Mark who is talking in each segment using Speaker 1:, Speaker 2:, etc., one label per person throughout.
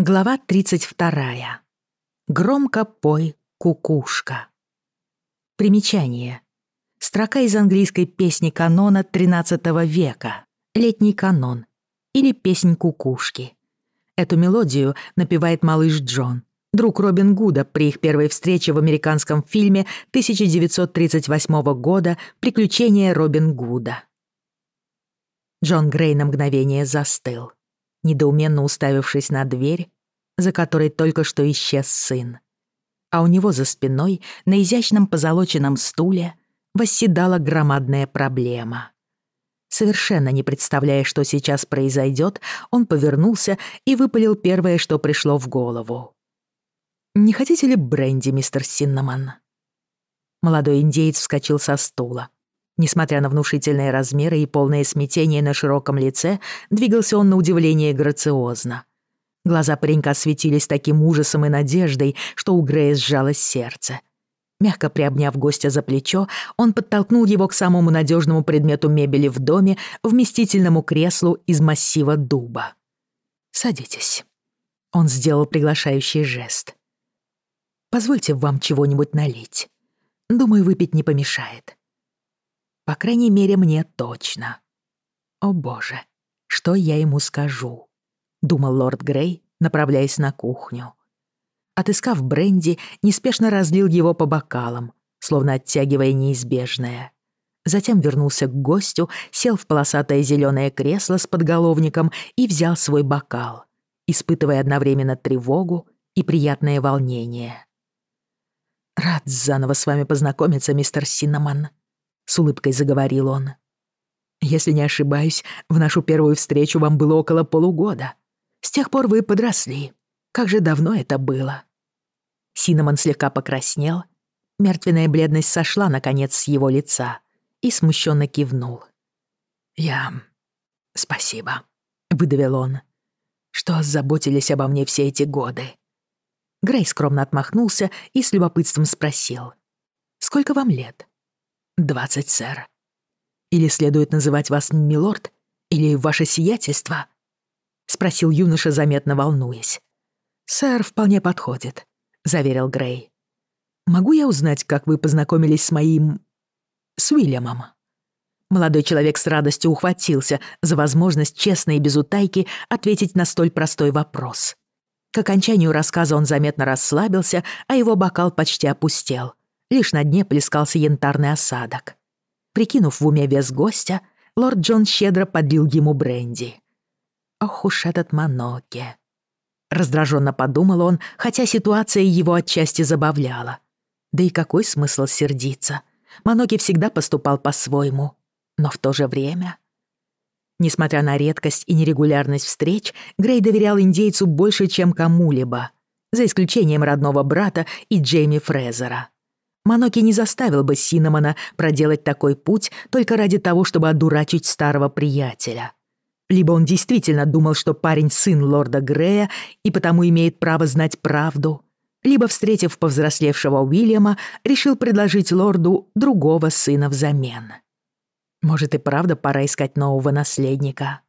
Speaker 1: Глава 32. Громко пой, кукушка. Примечание. Строка из английской песни канона XIII века «Летний канон» или «Песнь кукушки». Эту мелодию напевает малыш Джон, друг Робин Гуда при их первой встрече в американском фильме 1938 года «Приключения Робин Гуда». Джон Грей на мгновение застыл недоуменно уставившись на дверь, за которой только что исчез сын. А у него за спиной, на изящном позолоченном стуле, восседала громадная проблема. Совершенно не представляя, что сейчас произойдет, он повернулся и выпалил первое, что пришло в голову. «Не хотите ли бренди, мистер Синнаман?» Молодой индеец вскочил со стула, Несмотря на внушительные размеры и полное смятение на широком лице, двигался он на удивление грациозно. Глаза паренька светились таким ужасом и надеждой, что у Грея сжалось сердце. Мягко приобняв гостя за плечо, он подтолкнул его к самому надежному предмету мебели в доме, вместительному креслу из массива дуба. «Садитесь». Он сделал приглашающий жест. «Позвольте вам чего-нибудь налить. Думаю, выпить не помешает». По крайней мере, мне точно. О боже, что я ему скажу? Думал лорд Грей, направляясь на кухню. Отыскав бренди, неспешно разлил его по бокалам, словно оттягивая неизбежное. Затем вернулся к гостю, сел в полосатое зеленое кресло с подголовником и взял свой бокал, испытывая одновременно тревогу и приятное волнение. «Рад заново с вами познакомиться, мистер Синнамон», с улыбкой заговорил он. «Если не ошибаюсь, в нашу первую встречу вам было около полугода. С тех пор вы подросли. Как же давно это было?» Синнамон слегка покраснел, мертвенная бледность сошла, наконец, с его лица и смущенно кивнул. «Я... спасибо», — выдавил он, — «что заботились обо мне все эти годы». Грей скромно отмахнулся и с любопытством спросил. «Сколько вам лет?» «Двадцать, сэр. Или следует называть вас милорд, или ваше сиятельство?» — спросил юноша, заметно волнуясь. «Сэр вполне подходит», — заверил Грей. «Могу я узнать, как вы познакомились с моим... с Уильямом?» Молодой человек с радостью ухватился за возможность честно и без утайки ответить на столь простой вопрос. К окончанию рассказа он заметно расслабился, а его бокал почти опустел — лишь на дне плескался янтарный осадок. Прикинув в уме вес гостя, лорд Джон щедро подлил ему бренди. «Ох уж этот Маноке!» Раздраженно подумал он, хотя ситуация его отчасти забавляла. Да и какой смысл сердиться? Маноки всегда поступал по-своему, но в то же время... Несмотря на редкость и нерегулярность встреч, Грей доверял индейцу больше, чем кому-либо, за исключением родного брата и Джейми Фрезера. Маноки не заставил бы Синнамона проделать такой путь только ради того, чтобы одурачить старого приятеля. Либо он действительно думал, что парень сын лорда Грея и потому имеет право знать правду, либо, встретив повзрослевшего Уильяма, решил предложить лорду другого сына взамен. Может и правда пора искать нового наследника.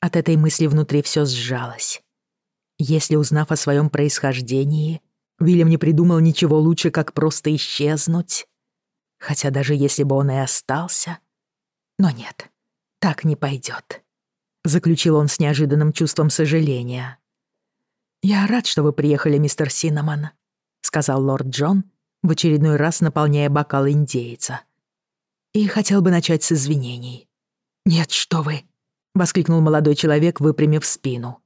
Speaker 1: От этой мысли внутри все сжалось. Если, узнав о своем происхождении, Уильям не придумал ничего лучше, как просто исчезнуть. Хотя даже если бы он и остался... Но нет, так не пойдёт. Заключил он с неожиданным чувством сожаления. «Я рад, что вы приехали, мистер Синнамон», — сказал лорд Джон, в очередной раз наполняя бокал индейца. «И хотел бы начать с извинений». «Нет, что вы!» — воскликнул молодой человек, выпрямив спину.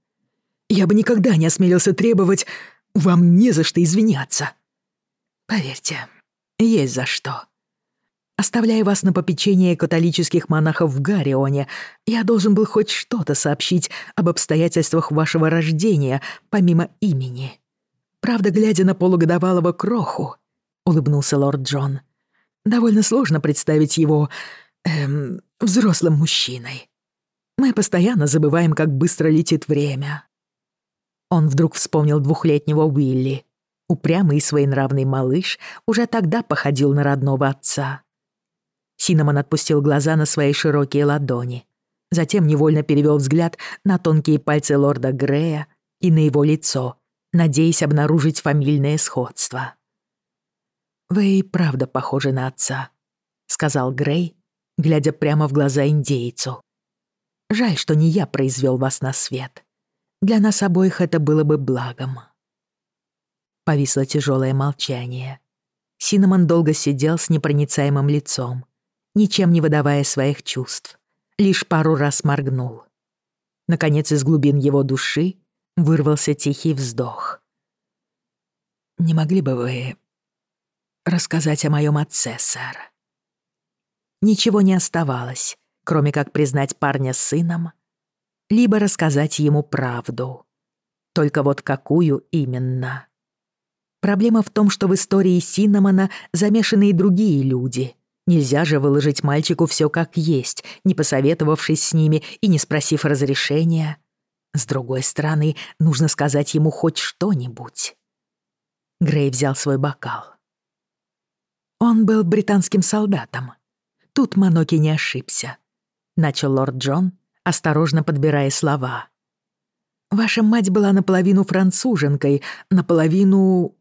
Speaker 1: «Я бы никогда не осмелился требовать...» вам не за что извиняться. Поверьте, есть за что. Оставляя вас на попечение католических монахов в Гарионе, я должен был хоть что-то сообщить об обстоятельствах вашего рождения, помимо имени. Правда, глядя на полугодовалого кроху, улыбнулся лорд Джон, довольно сложно представить его эм, взрослым мужчиной. Мы постоянно забываем, как быстро летит время. Он вдруг вспомнил двухлетнего Уилли. Упрямый и своенравный малыш уже тогда походил на родного отца. Синнамон отпустил глаза на свои широкие ладони. Затем невольно перевел взгляд на тонкие пальцы лорда Грея и на его лицо, надеясь обнаружить фамильное сходство. «Вы и правда похожи на отца», — сказал Грей, глядя прямо в глаза индейцу. «Жаль, что не я произвел вас на свет для нас обоих это было бы благом. Повисло тяжелое молчание. Синнамон долго сидел с непроницаемым лицом, ничем не выдавая своих чувств, лишь пару раз моргнул. Наконец, из глубин его души вырвался тихий вздох. «Не могли бы вы рассказать о моем отце, сэр?» Ничего не оставалось, кроме как признать парня сыном — либо рассказать ему правду. Только вот какую именно? Проблема в том, что в истории Синнамона замешаны и другие люди. Нельзя же выложить мальчику все как есть, не посоветовавшись с ними и не спросив разрешения. С другой стороны, нужно сказать ему хоть что-нибудь. Грей взял свой бокал. Он был британским солдатом. Тут Маноки не ошибся. Начал лорд Джон, осторожно подбирая слова. «Ваша мать была наполовину француженкой, наполовину...»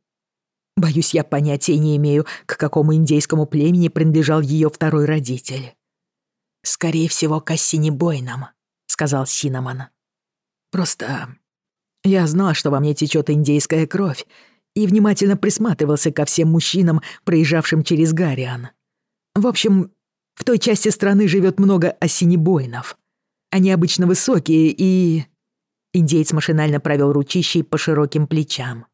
Speaker 1: Боюсь, я понятия не имею, к какому индейскому племени принадлежал ее второй родитель. «Скорее всего, к осенебойным», — сказал Синнамон. «Просто я знал, что во мне течет индейская кровь, и внимательно присматривался ко всем мужчинам, проезжавшим через Гариан. В общем, в той части страны живет много осенебойнов. Они обычно высокие и...» Индеец машинально провел ручищей по широким плечам.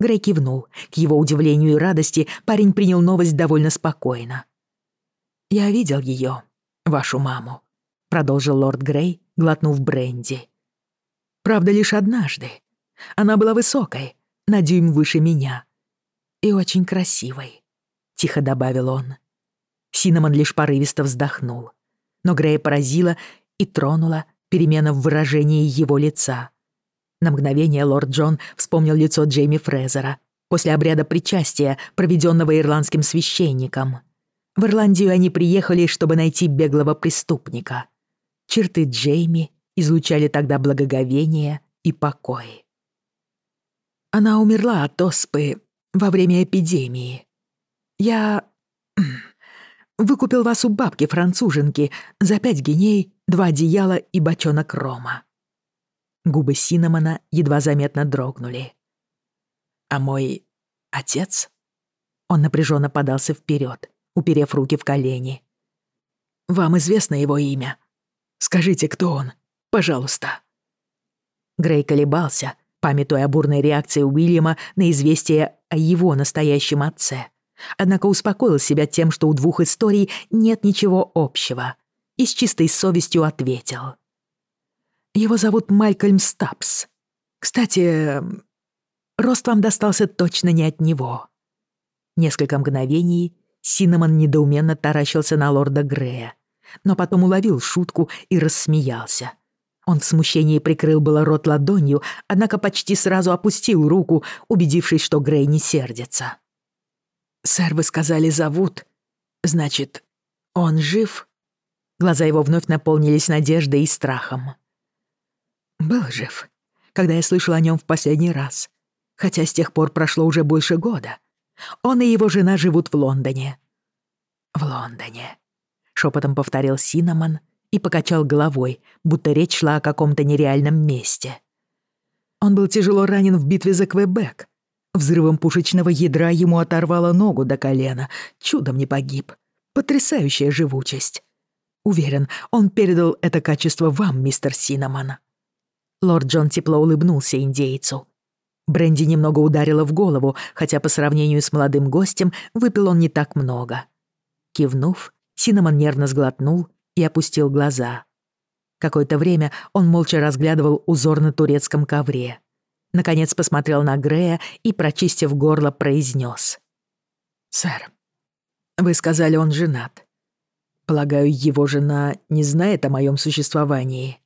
Speaker 1: Грей кивнул. К его удивлению и радости парень принял новость довольно спокойно. «Я видел ее, вашу маму», — продолжил лорд Грей, глотнув бренди. «Правда, лишь однажды. Она была высокой, на дюйм выше меня. И очень красивой», — тихо добавил он. Синнамон лишь порывисто вздохнул. Но Грея поразило и тронула перемена в выражении его лица. На мгновение лорд Джон вспомнил лицо Джейми Фрезера после обряда причастия, проведенного ирландским священником. В Ирландию они приехали, чтобы найти беглого преступника. Черты Джейми излучали тогда благоговение и покой. Она умерла от оспы во время эпидемии. Я... выкупил вас у бабки-француженки за пять геней, два одеяла и бочонок рома. Губы Синнамона едва заметно дрогнули. «А мой отец?» Он напряженно подался вперед, уперев руки в колени. «Вам известно его имя? Скажите, кто он? Пожалуйста». Грей колебался, памятуя о бурной реакции Уильяма на известие о его настоящем отце. Однако успокоил себя тем, что у двух историй нет ничего общего, и с чистой совестью ответил. «Его зовут Малькольм Стапс. Кстати, рост вам достался точно не от него». Несколько мгновений Синнамон недоуменно таращился на лорда Грея, но потом уловил шутку и рассмеялся. Он в смущении прикрыл было рот ладонью, однако почти сразу опустил руку, убедившись, что Грей не сердится. «Сэр, вы сказали, зовут. Значит, он жив?» Глаза его вновь наполнились надеждой и страхом. Был жив, когда я слышал о нем в последний раз, хотя с тех пор прошло уже больше года. Он и его жена живут в Лондоне. В Лондоне, шепотом повторил Синамон и покачал головой, будто речь шла о каком-то нереальном месте. Он был тяжело Взрывом пушечного ядра ему оторвало ногу до колена. Чудом не погиб. Потрясающая живучесть. Уверен, он передал это качество вам, мистер Синнамон. Лорд Джон тепло улыбнулся индейцу. Бренди немного ударила в голову, хотя по сравнению с молодым гостем выпил он не так много. Кивнув, Синнамон нервно сглотнул и опустил глаза. Какое-то время он молча разглядывал узор на турецком ковре. Наконец посмотрел на Грея и, прочистив горло, произнес: «Сэр, вы сказали, он женат. Полагаю, его жена не знает о моем существовании?»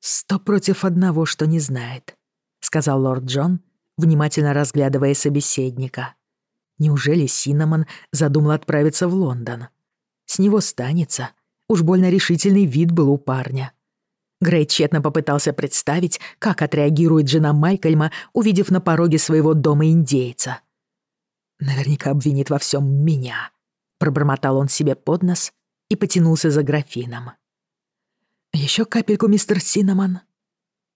Speaker 1: «Сто против одного, что не знает», — сказал лорд Джон, внимательно разглядывая собеседника. «Неужели Синнамон задумал отправиться в Лондон? С него станется. Уж больно решительный вид был у парня. Грей тщетно попытался представить, как отреагирует жена Майкельма, увидев на пороге своего дома индейца. «Наверняка обвинит во всем меня», — пробормотал он себе под нос и потянулся за графином. Еще капельку, мистер Синнамон?»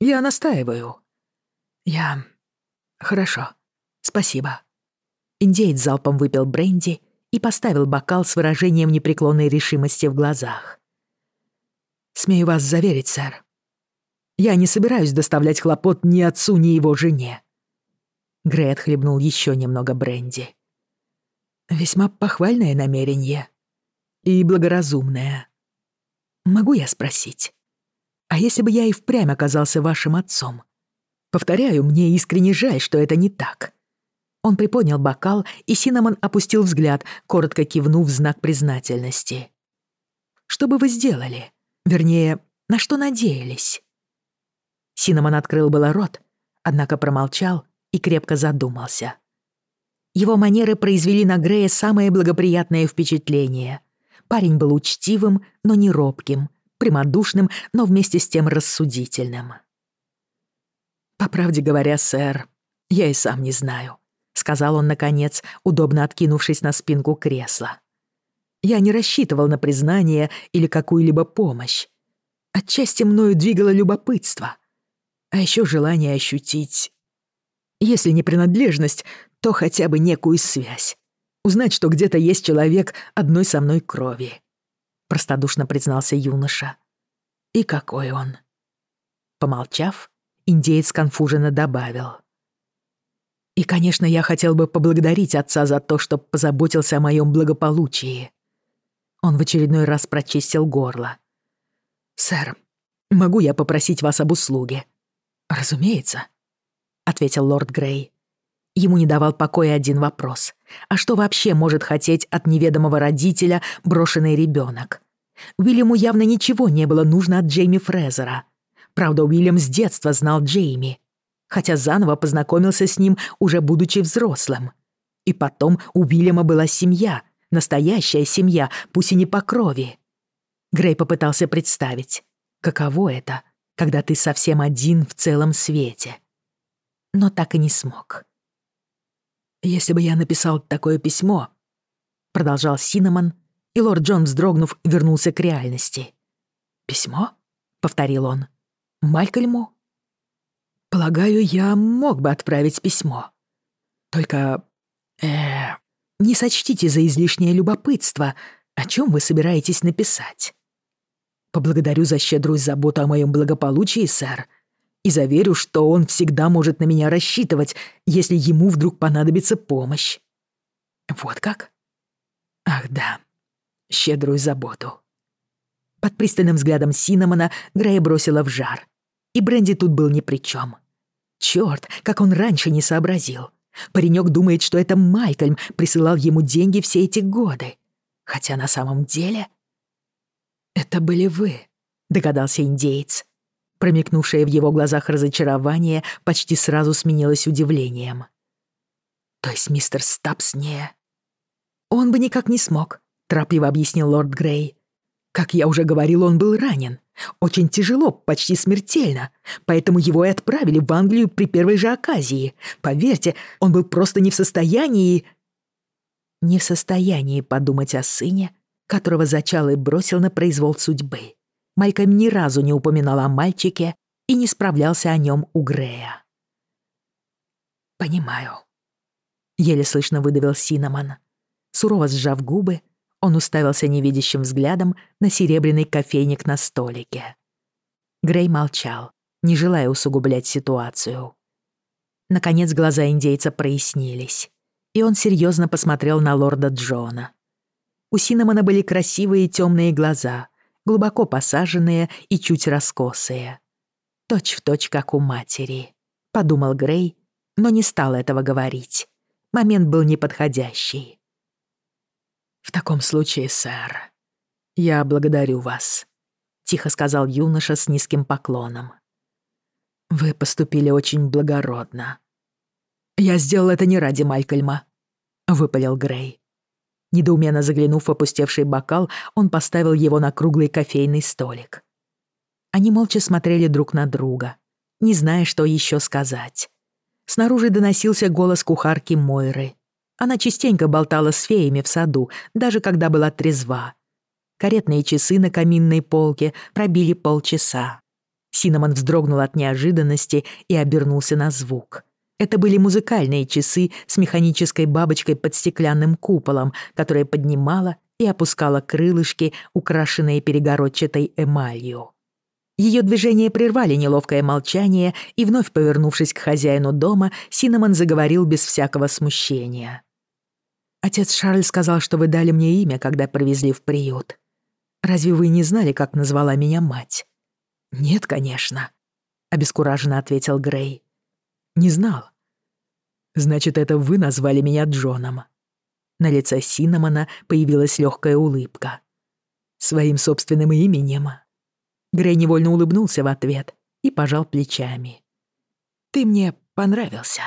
Speaker 1: «Я настаиваю». «Я... Хорошо. Спасибо». Индеец залпом выпил бренди и поставил бокал с выражением непреклонной решимости в глазах. «Смею Смею вас заверить, сэр. Я не собираюсь доставлять хлопот ни отцу, ни его жене. Грей отхлебнул еще немного бренди. Весьма похвальное намерение. И благоразумное. Могу я спросить? А если бы я и впрямь оказался вашим отцом? Повторяю, мне искренне жаль, что это не так. Он приподнял бокал, и Синнамон опустил взгляд, коротко кивнув в знак признательности. «Что бы вы сделали? Вернее, на что надеялись. Синамон открыл было рот, однако промолчал и крепко задумался. Его манеры произвели на Грея самое благоприятное впечатление. Парень был учтивым, но не робким, прямодушным, но вместе с тем рассудительным. «По правде говоря, сэр, я и сам не знаю», — сказал он, наконец, удобно откинувшись на спинку кресла. Я не рассчитывал на признание или какую-либо помощь. Отчасти мною двигало любопытство, а еще желание ощутить. Если не принадлежность, то хотя бы некую связь. Узнать, что где-то есть человек одной со мной крови. Простодушно признался юноша. И какой он? Помолчав, индеец конфуженно добавил. И, конечно, я хотел бы поблагодарить отца за то, что позаботился о моем благополучии. Он в очередной раз прочистил горло. «Сэр, могу я попросить вас об услуге?» «Разумеется», — ответил лорд Грей. Ему не давал покоя один вопрос. А что вообще может хотеть от неведомого родителя брошенный ребенок? Уильяму явно ничего не было нужно от Джейми Фрезера. Правда, Уильям с детства знал Джейми, хотя заново познакомился с ним, уже будучи взрослым. И потом у Уильяма была семья — настоящая семья, пусть и не по крови. Грей попытался представить, каково это, когда ты совсем один в целом свете. Но так и не смог. «Если бы я написал такое письмо», — продолжал Синнамон, и лорд Джон, вздрогнув, вернулся к реальности. «Письмо?» — повторил он. «Малькольму?» «Полагаю, я мог бы отправить письмо. Только... э не сочтите за излишнее любопытство, о чем вы собираетесь написать. Поблагодарю за щедрость заботу о моем благополучии, сэр, и заверю, что он всегда может на меня рассчитывать, если ему вдруг понадобится помощь. Вот как? Ах да, щедрую заботу. Под пристальным взглядом Синнамона Грея бросила в жар. И Бренди тут был ни при чем. Черт, как он раньше не сообразил. Паренек думает, что это Майкельм присылал ему деньги все эти годы. Хотя на самом деле... «Это были вы», — догадался индеец. Промелькнувшее в его глазах разочарование почти сразу сменилось удивлением. «То есть мистер Стапс не...» «Он бы никак не смог», — торопливо объяснил лорд Грей. «Как я уже говорил, он был ранен. Очень тяжело, почти смертельно. Поэтому его и отправили в Англию при первой же оказии. Поверьте, он был просто не в состоянии... Не в состоянии подумать о сыне, которого зачал и бросил на произвол судьбы. Мальком ни разу не упоминал о мальчике и не справлялся о нем у Грея. «Понимаю», — еле слышно выдавил Синнамон. Сурово сжав губы, он уставился невидящим взглядом на серебряный кофейник на столике. Грей молчал, не желая усугублять ситуацию. Наконец глаза индейца прояснились, и он серьезно посмотрел на лорда Джона. У Синнамона были красивые темные глаза, глубоко посаженные и чуть раскосые. Точь в точь, как у матери, подумал Грей, но не стал этого говорить. Момент был неподходящий. В таком случае, сэр, я благодарю вас. Тихо сказал юноша с низким поклоном. Вы поступили очень благородно. Я сделал это не ради Майкельма, выпалил Грей. Недоуменно заглянув в опустевший бокал, он поставил его на круглый кофейный столик. Они молча смотрели друг на друга, не зная, что еще сказать. Снаружи доносился голос кухарки Мойры — Она частенько болтала с феями в саду, даже когда была трезва. Каретные часы на каминной полке пробили полчаса. Синамон вздрогнул от неожиданности и обернулся на звук. Это были музыкальные часы с механической бабочкой под стеклянным куполом, которая поднимала и опускала крылышки, украшенные перегородчатой эмалью. Ее движения прервали неловкое молчание, и вновь повернувшись к хозяину дома, Синамон заговорил без всякого смущения. «Отец Шарль сказал, что вы дали мне имя, когда привезли в приют. Разве вы не знали, как назвала меня мать?» «Нет, конечно», — обескураженно ответил Грей. «Не знал». «Значит, это вы назвали меня Джоном». На лице Синнамона появилась легкая улыбка. «Своим собственным именем?» Грей невольно улыбнулся в ответ и пожал плечами. «Ты мне понравился».